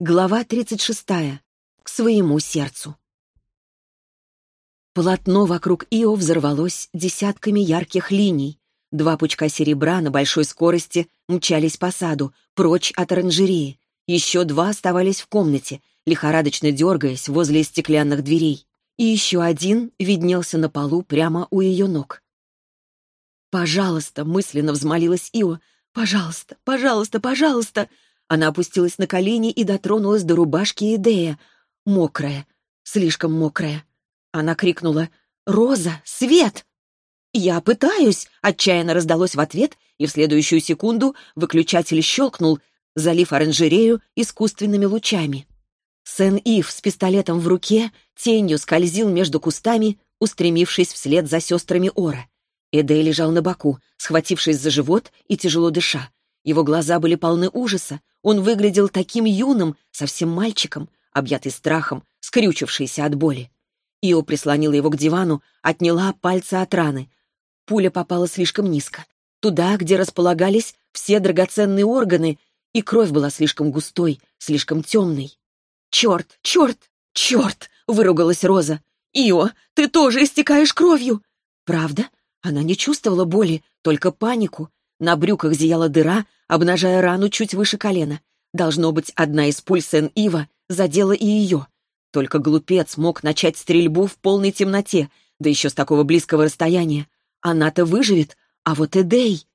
Глава 36. К своему сердцу. Полотно вокруг Ио взорвалось десятками ярких линий. Два пучка серебра на большой скорости мчались по саду, прочь от оранжереи. Еще два оставались в комнате, лихорадочно дергаясь возле стеклянных дверей. И еще один виднелся на полу прямо у ее ног. «Пожалуйста», — мысленно взмолилась Ио, — «пожалуйста, пожалуйста, пожалуйста!» Она опустилась на колени и дотронулась до рубашки Идея. Мокрая, слишком мокрая. Она крикнула «Роза! Свет!» «Я пытаюсь!» — отчаянно раздалось в ответ, и в следующую секунду выключатель щелкнул, залив оранжерею искусственными лучами. Сен-Ив с пистолетом в руке тенью скользил между кустами, устремившись вслед за сестрами Ора. Эдей лежал на боку, схватившись за живот и тяжело дыша. Его глаза были полны ужаса. Он выглядел таким юным, совсем мальчиком, объятый страхом, скрючившийся от боли. Ио прислонила его к дивану, отняла пальцы от раны. Пуля попала слишком низко. Туда, где располагались все драгоценные органы, и кровь была слишком густой, слишком темной. «Черт! Черт! Черт!» — выругалась Роза. «Ио, ты тоже истекаешь кровью!» «Правда?» Она не чувствовала боли, только панику. На брюках зияла дыра, обнажая рану чуть выше колена. Должно быть, одна из пуль Сен-Ива задела и ее. Только глупец мог начать стрельбу в полной темноте, да еще с такого близкого расстояния. Она-то выживет, а вот Эдей...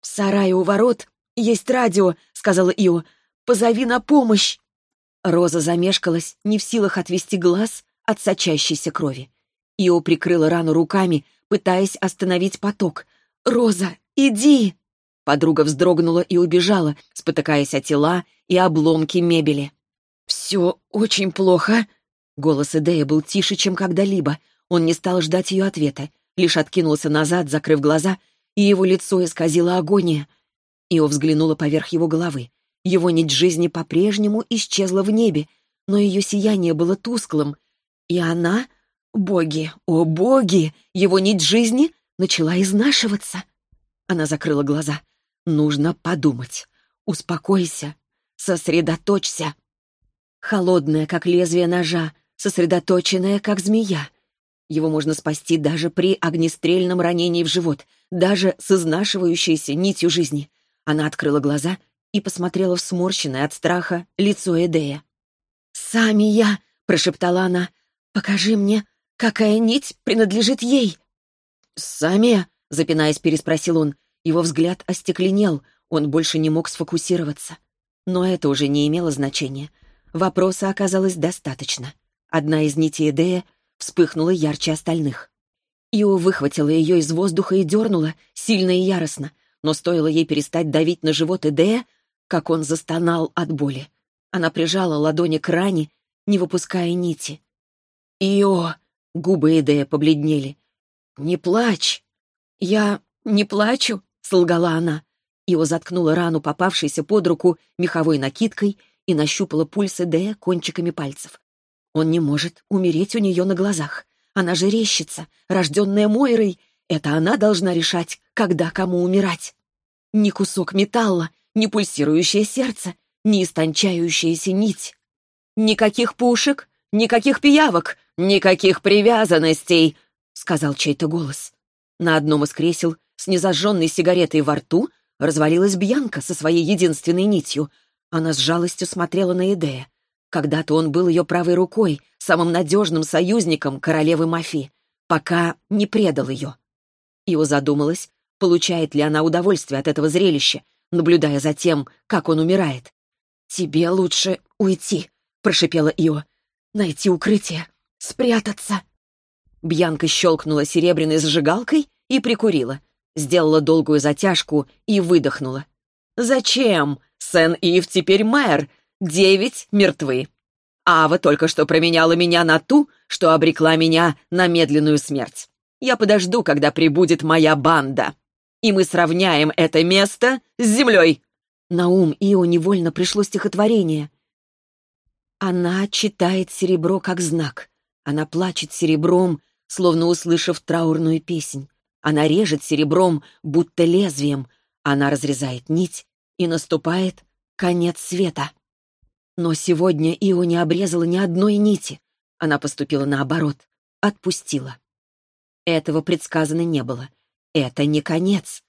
«В сарае у ворот есть радио», — сказала Ио. «Позови на помощь». Роза замешкалась, не в силах отвести глаз от сочащейся крови. Ио прикрыла рану руками, пытаясь остановить поток. «Роза, иди!» Подруга вздрогнула и убежала, спотыкаясь о тела и обломки мебели. «Все очень плохо». Голос Эдея был тише, чем когда-либо. Он не стал ждать ее ответа, лишь откинулся назад, закрыв глаза, и его лицо исказило агония. Ио взглянула поверх его головы. Его нить жизни по-прежнему исчезла в небе, но ее сияние было тусклым. И она, боги, о боги, его нить жизни начала изнашиваться. Она закрыла глаза. Нужно подумать. Успокойся. Сосредоточься. Холодная, как лезвие ножа, сосредоточенная, как змея. Его можно спасти даже при огнестрельном ранении в живот, даже с изнашивающейся нитью жизни. Она открыла глаза и посмотрела в сморщенное от страха лицо Эдея. «Сами я!» — прошептала она. «Покажи мне, какая нить принадлежит ей!» «Сами?» — запинаясь, переспросил он. Его взгляд остекленел, он больше не мог сфокусироваться. Но это уже не имело значения. Вопроса оказалось достаточно. Одна из нитей Эдея вспыхнула ярче остальных. Ио выхватила ее из воздуха и дернула, сильно и яростно, но стоило ей перестать давить на живот Эдея, как он застонал от боли. Она прижала ладони к ране, не выпуская нити. «Ио!» — губы Эдея побледнели. «Не плачь!» «Я не плачу!» — солгала она. Ио заткнула рану, попавшейся под руку, меховой накидкой и нащупала пульс Эдея кончиками пальцев. Он не может умереть у нее на глазах. Она же рещица, рожденная Мойрой. Это она должна решать, когда кому умирать. Ни кусок металла, ни пульсирующее сердце, ни истончающаяся нить. «Никаких пушек, никаких пиявок, никаких привязанностей», — сказал чей-то голос. На одном из кресел с незажженной сигаретой во рту развалилась Бьянка со своей единственной нитью. Она с жалостью смотрела на Эдея. Когда-то он был ее правой рукой, самым надежным союзником королевы Мафи, пока не предал ее. Ио задумалась, получает ли она удовольствие от этого зрелища, наблюдая за тем, как он умирает. «Тебе лучше уйти», — прошипела Ио. «Найти укрытие, спрятаться». Бьянка щелкнула серебряной зажигалкой и прикурила. Сделала долгую затяжку и выдохнула. «Зачем? Сен-Ив теперь мэр. Девять мертвы. Ава только что променяла меня на ту, что обрекла меня на медленную смерть. Я подожду, когда прибудет моя банда. И мы сравняем это место с землей». На ум Ио невольно пришло стихотворение. Она читает серебро как знак. Она плачет серебром, словно услышав траурную песнь. Она режет серебром, будто лезвием. Она разрезает нить, и наступает конец света. Но сегодня Ио не обрезала ни одной нити. Она поступила наоборот, отпустила. Этого предсказано не было. Это не конец.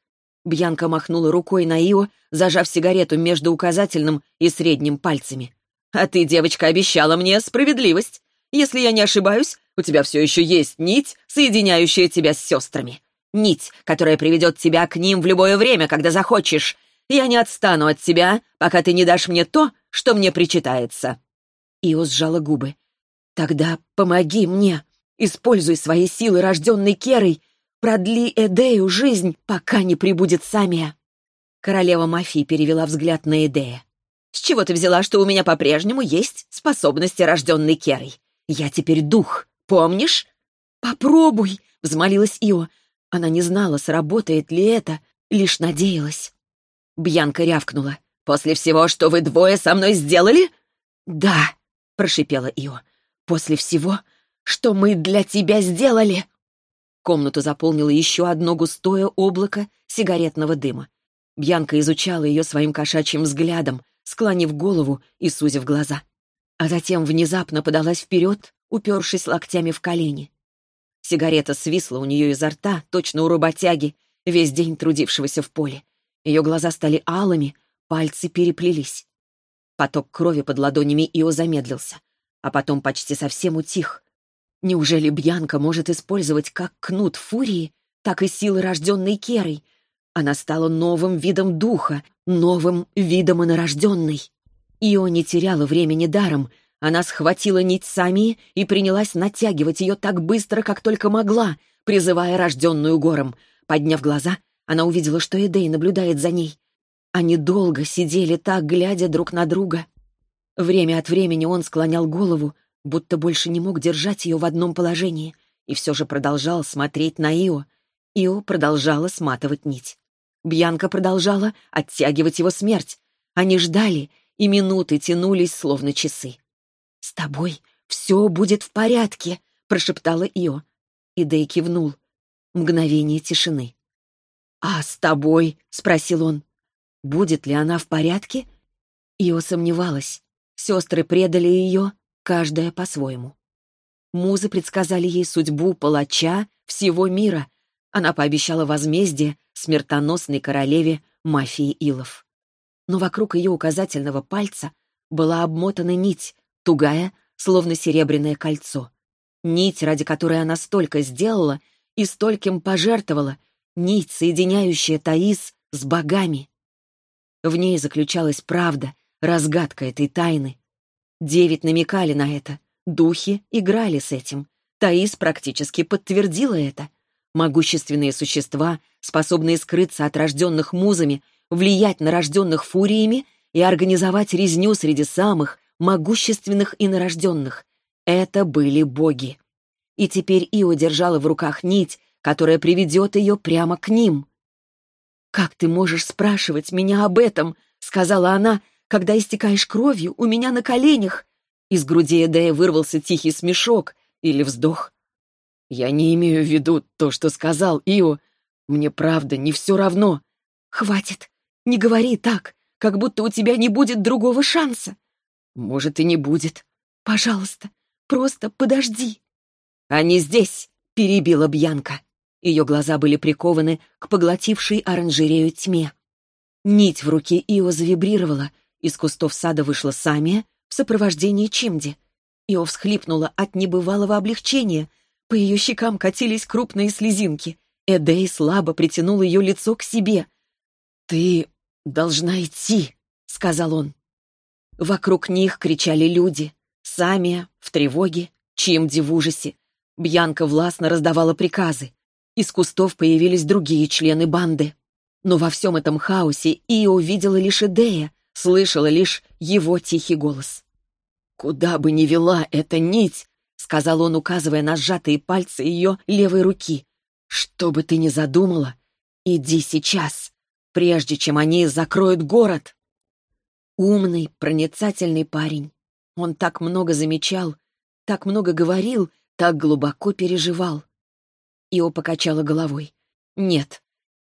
Бьянка махнула рукой на Ио, зажав сигарету между указательным и средним пальцами. «А ты, девочка, обещала мне справедливость. Если я не ошибаюсь, у тебя все еще есть нить, соединяющая тебя с сестрами. Нить, которая приведет тебя к ним в любое время, когда захочешь. Я не отстану от тебя, пока ты не дашь мне то, что мне причитается». Ио сжала губы. «Тогда помоги мне. Используй свои силы, рожденной Керой. Продли Эдею жизнь, пока не прибудет Самия». Королева мафии перевела взгляд на Эдея. «С чего ты взяла, что у меня по-прежнему есть способности, рожденной Керой? Я теперь дух, помнишь?» «Попробуй!» — взмолилась Ио. Она не знала, сработает ли это, лишь надеялась. Бьянка рявкнула. «После всего, что вы двое со мной сделали?» «Да», — прошипела Ио. «После всего, что мы для тебя сделали!» Комнату заполнило еще одно густое облако сигаретного дыма. Бьянка изучала ее своим кошачьим взглядом, склонив голову и сузив глаза. А затем внезапно подалась вперед, упершись локтями в колени. Сигарета свисла у нее изо рта, точно у работяги, весь день трудившегося в поле. Ее глаза стали алыми, пальцы переплелись. Поток крови под ладонями Ио замедлился, а потом почти совсем утих, Неужели Бьянка может использовать как кнут фурии, так и силы, рожденной Керой? Она стала новым видом духа, новым видом инорожденной. Ио не теряла времени даром. Она схватила нить Самии и принялась натягивать ее так быстро, как только могла, призывая рожденную гором. Подняв глаза, она увидела, что Эдей наблюдает за ней. Они долго сидели так, глядя друг на друга. Время от времени он склонял голову, будто больше не мог держать ее в одном положении, и все же продолжал смотреть на Ио. Ио продолжала сматывать нить. Бьянка продолжала оттягивать его смерть. Они ждали, и минуты тянулись, словно часы. «С тобой все будет в порядке», — прошептала Ио. И Дэй кивнул. Мгновение тишины. «А с тобой?» — спросил он. «Будет ли она в порядке?» Ио сомневалась. Сестры предали ее, каждая по-своему. Музы предсказали ей судьбу палача всего мира. Она пообещала возмездие смертоносной королеве мафии Илов. Но вокруг ее указательного пальца была обмотана нить, тугая, словно серебряное кольцо. Нить, ради которой она столько сделала и стольким пожертвовала, нить, соединяющая Таис с богами. В ней заключалась правда, разгадка этой тайны, Девять намекали на это. Духи играли с этим. Таис практически подтвердила это. Могущественные существа, способные скрыться от рожденных музами, влиять на рожденных фуриями и организовать резню среди самых могущественных и нарожденных. Это были боги. И теперь Ио держала в руках нить, которая приведет ее прямо к ним. «Как ты можешь спрашивать меня об этом?» — сказала она, когда истекаешь кровью у меня на коленях». Из груди Эдея вырвался тихий смешок или вздох. «Я не имею в виду то, что сказал Ио. Мне правда не все равно». «Хватит, не говори так, как будто у тебя не будет другого шанса». «Может, и не будет». «Пожалуйста, просто подожди». «Они здесь», — перебила Бьянка. Ее глаза были прикованы к поглотившей оранжерею тьме. Нить в руке Ио завибрировала — из кустов сада вышла Самия в сопровождении Чимди. Ио всхлипнула от небывалого облегчения. По ее щекам катились крупные слезинки. Эдей слабо притянул ее лицо к себе. «Ты должна идти», — сказал он. Вокруг них кричали люди. Самия в тревоге, Чимди в ужасе. Бьянка властно раздавала приказы. Из кустов появились другие члены банды. Но во всем этом хаосе Ио видела лишь Эдея, слышала лишь его тихий голос. «Куда бы ни вела эта нить», — сказал он, указывая на сжатые пальцы ее левой руки, «что бы ты ни задумала, иди сейчас, прежде чем они закроют город». Умный, проницательный парень. Он так много замечал, так много говорил, так глубоко переживал. Ио покачала головой. «Нет,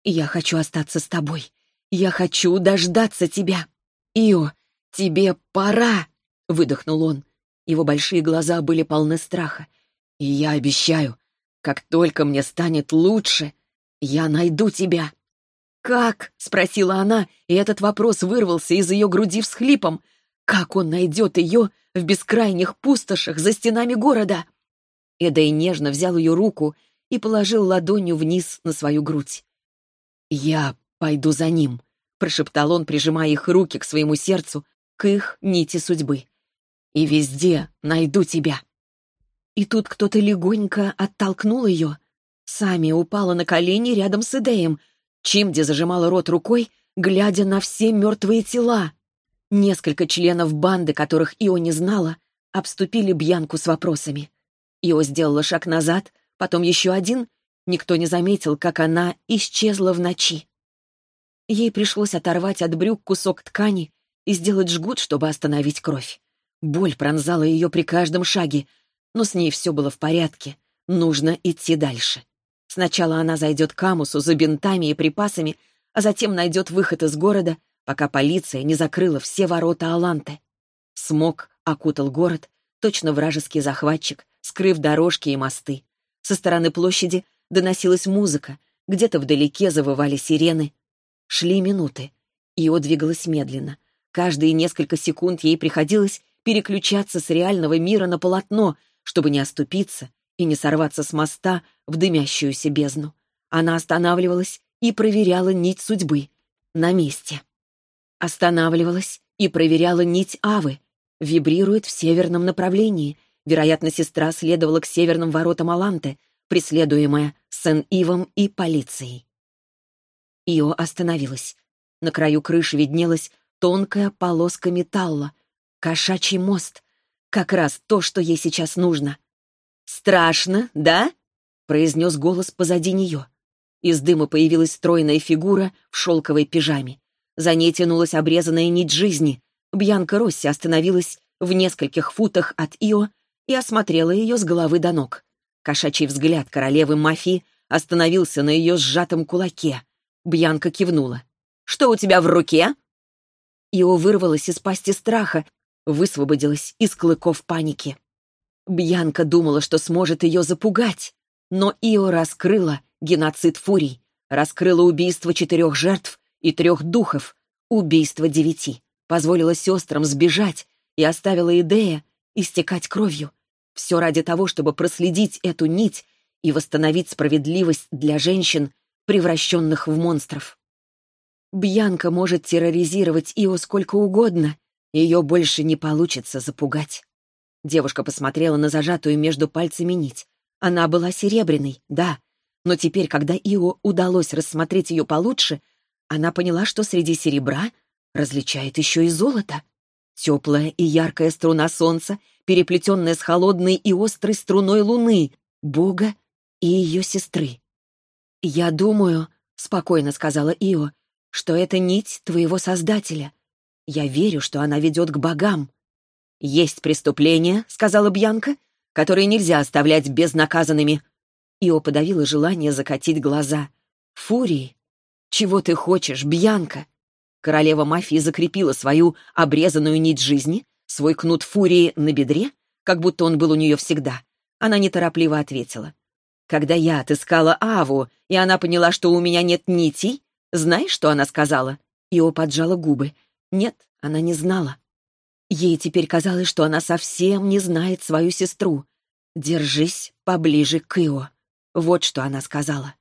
я хочу остаться с тобой. Я хочу дождаться тебя». «Ио, тебе пора!» выдохнул он. Его большие глаза были полны страха. «И я обещаю, как только мне станет лучше, я найду тебя». «Как?» — спросила она, и этот вопрос вырвался из ее груди всхлипом. «Как он найдет ее в бескрайних пустошах за стенами города?» Эдой нежно взял ее руку и положил ладонью вниз на свою грудь. «Я пойду за ним», — прошептал он, прижимая их руки к своему сердцу, к их нити судьбы. «И везде найду тебя». И тут кто-то легонько оттолкнул ее. Сами упала на колени рядом с Эдеем. Чимди зажимала рот рукой, глядя на все мертвые тела. Несколько членов банды, которых Ио не знала, обступили Бьянку с вопросами. Ио сделала шаг назад, потом еще один. Никто не заметил, как она исчезла в ночи. Ей пришлось оторвать от брюк кусок ткани и сделать жгут, чтобы остановить кровь. Боль пронзала ее при каждом шаге, но с ней все было в порядке. Нужно идти дальше. Сначала она зайдет к Амусу за бинтами и припасами, а затем найдет выход из города, пока полиция не закрыла все ворота Аланты. Смог окутал город, точно вражеский захватчик, скрыв дорожки и мосты. Со стороны площади доносилась музыка, где-то вдалеке завывали сирены. Шли минуты. Ио двигалась медленно. Каждые несколько секунд ей приходилось переключаться с реального мира на полотно, чтобы не оступиться и не сорваться с моста в дымящуюся бездну. Она останавливалась и проверяла нить судьбы. На месте. Останавливалась и проверяла нить Авы. Вибрирует в северном направлении. Вероятно, сестра следовала к северным воротам Аланте, преследуемая Сен-Ивом и полицией. Ио остановилась. На краю крыши виднелась тонкая полоска металла. Кошачий мост. Как раз то, что ей сейчас нужно. «Страшно, да?» — произнес голос позади нее. Из дыма появилась стройная фигура в шелковой пижаме. За ней тянулась обрезанная нить жизни. Бьянка Росси остановилась в нескольких футах от Ио и осмотрела ее с головы до ног. Кошачий взгляд королевы мафии остановился на ее сжатом кулаке. Бьянка кивнула. «Что у тебя в руке?» Ио вырвалась из пасти страха, высвободилась из клыков паники. Бьянка думала, что сможет ее запугать, но Ио раскрыла геноцид фурий, раскрыла убийство четырех жертв и трех духов, убийство девяти, позволила сестрам сбежать и оставила идея истекать кровью. Все ради того, чтобы проследить эту нить и восстановить справедливость для женщин, превращенных в монстров. Бьянка может терроризировать Ио сколько угодно, ее больше не получится запугать. Девушка посмотрела на зажатую между пальцами нить. Она была серебряной, да, но теперь, когда Ио удалось рассмотреть ее получше, она поняла, что среди серебра различает еще и золото. Теплая и яркая струна солнца, переплетенная с холодной и острой струной луны, Бога и ее сестры. «Я думаю», — спокойно сказала Ио, — «что это нить твоего Создателя. Я верю, что она ведет к богам. «Есть преступления», — сказала Бьянка, «которые нельзя оставлять безнаказанными». Ио подавила желание закатить глаза. «Фурии! Чего ты хочешь, Бьянка?» Королева мафии закрепила свою обрезанную нить жизни, свой кнут фурии на бедре, как будто он был у нее всегда. Она неторопливо ответила. «Когда я отыскала Аву, и она поняла, что у меня нет нитей, знаешь, что она сказала?» Ио поджала губы. «Нет, она не знала. Ей теперь казалось, что она совсем не знает свою сестру. «Держись поближе к Ио». Вот что она сказала.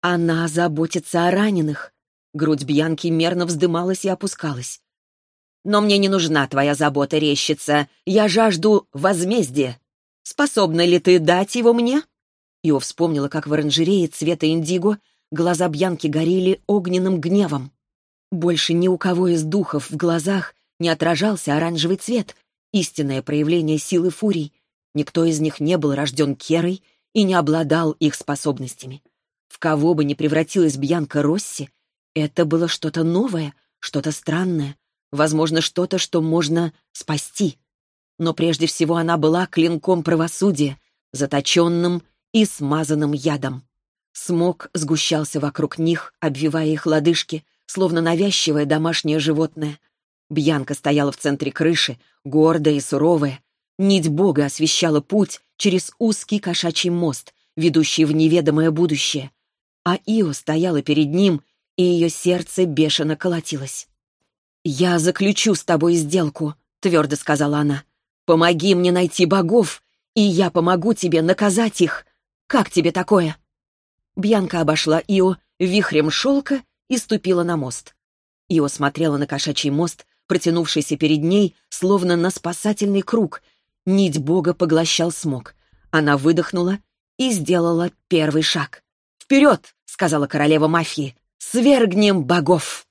«Она заботится о раненых». Грудь Бьянки мерно вздымалась и опускалась. «Но мне не нужна твоя забота, рещица. Я жажду возмездия. Способна ли ты дать его мне?» Ио вспомнила, как в оранжерее цвета индиго глаза Бьянки горели огненным гневом. Больше ни у кого из духов в глазах не отражался оранжевый цвет, истинное проявление силы фурий. Никто из них не был рожден Керой и не обладал их способностями. В кого бы ни превратилась Бьянка Росси, это было что-то новое, что-то странное, возможно, что-то, что можно спасти. Но прежде всего она была клинком правосудия, заточенным и смазанным ядом. Смог сгущался вокруг них, обвивая их лодыжки, словно навязчивое домашнее животное. Бьянка стояла в центре крыши, гордая и суровая. Нить Бога освещала путь через узкий кошачий мост, ведущий в неведомое будущее. А Ио стояла перед ним, и ее сердце бешено колотилось. «Я заключу с тобой сделку», — твердо сказала она. «Помоги мне найти богов, и я помогу тебе наказать их. Как тебе такое?» Бьянка обошла Ио вихрем шелка и ступила на мост. Ио смотрела на кошачий мост, протянувшийся перед ней, словно на спасательный круг. Нить бога поглощал смог. Она выдохнула и сделала первый шаг. «Вперед!» — сказала королева мафии. «Свергнем богов!»